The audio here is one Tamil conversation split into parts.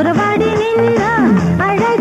உறவாடி நின்றா அழகு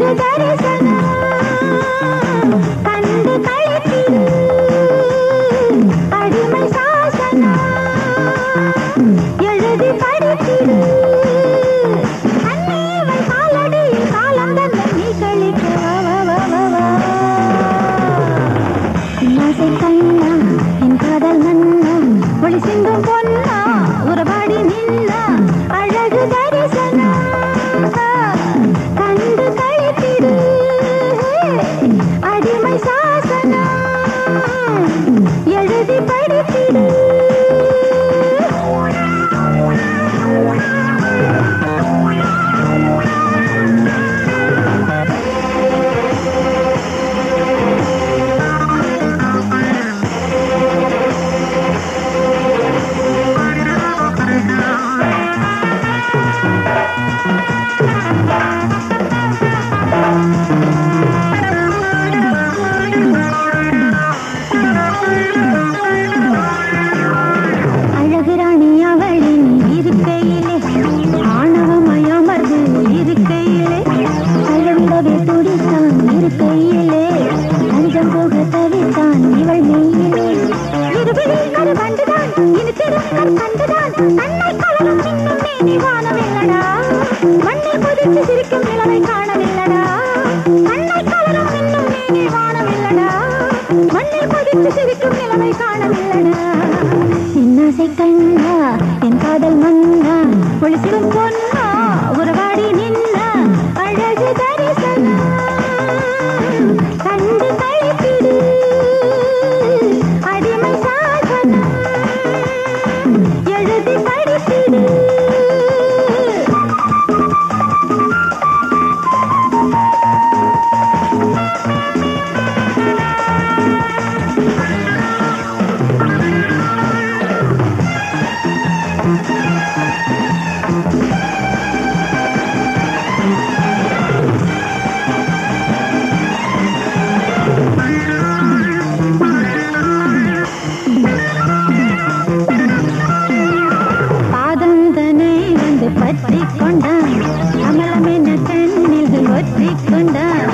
சிரிக்கும் நிலவை காணவில்லடா. கண்ணை கவரும் இன்னும் மேனி வானவில்லடா. மண்ணில் பதித்து சிரிக்கும் நிலவை காணவில்லடா. என்னாசை கண்ணா என் காதல் மன்னா ஒளிசிடும் பொன்னா உறவாடி நின்று ஒற்றி கொண்டான்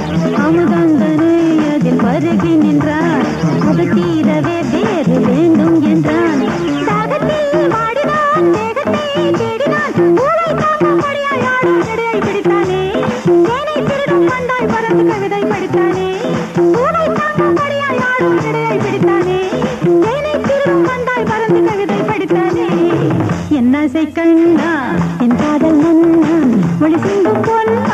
அதில் பருகி நின்றான். அது வேறு வேண்டும் என்றான். தாகத்தில் வாடினான் தேகத்தை தேடினான். ஊரை தாங்க மொழியாய் பிடித்தானே. வந்தாய் பறந்து கவிதை படித்தானே. ஊரை பிடித்தானே. வந்தாய் பறந்து கவிதை படித்தானே. என்னாசை என் காதல் நன்னான் மொழி சிந்தும் பொன்னா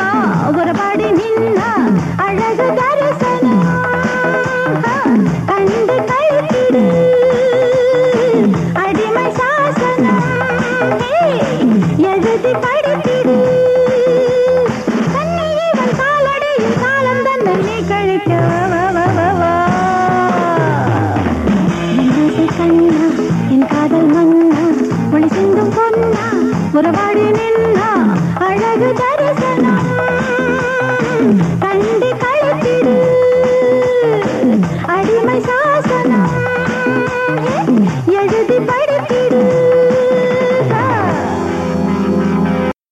எழுதி படித்திடு கண்ணி இவன் காலம் தன்னை கழிக்க கண்ணா என் காதல் மன்னா ஒளி சிந்தும் பொன்னா உறவாடி நின்னா அழகு தரிசனா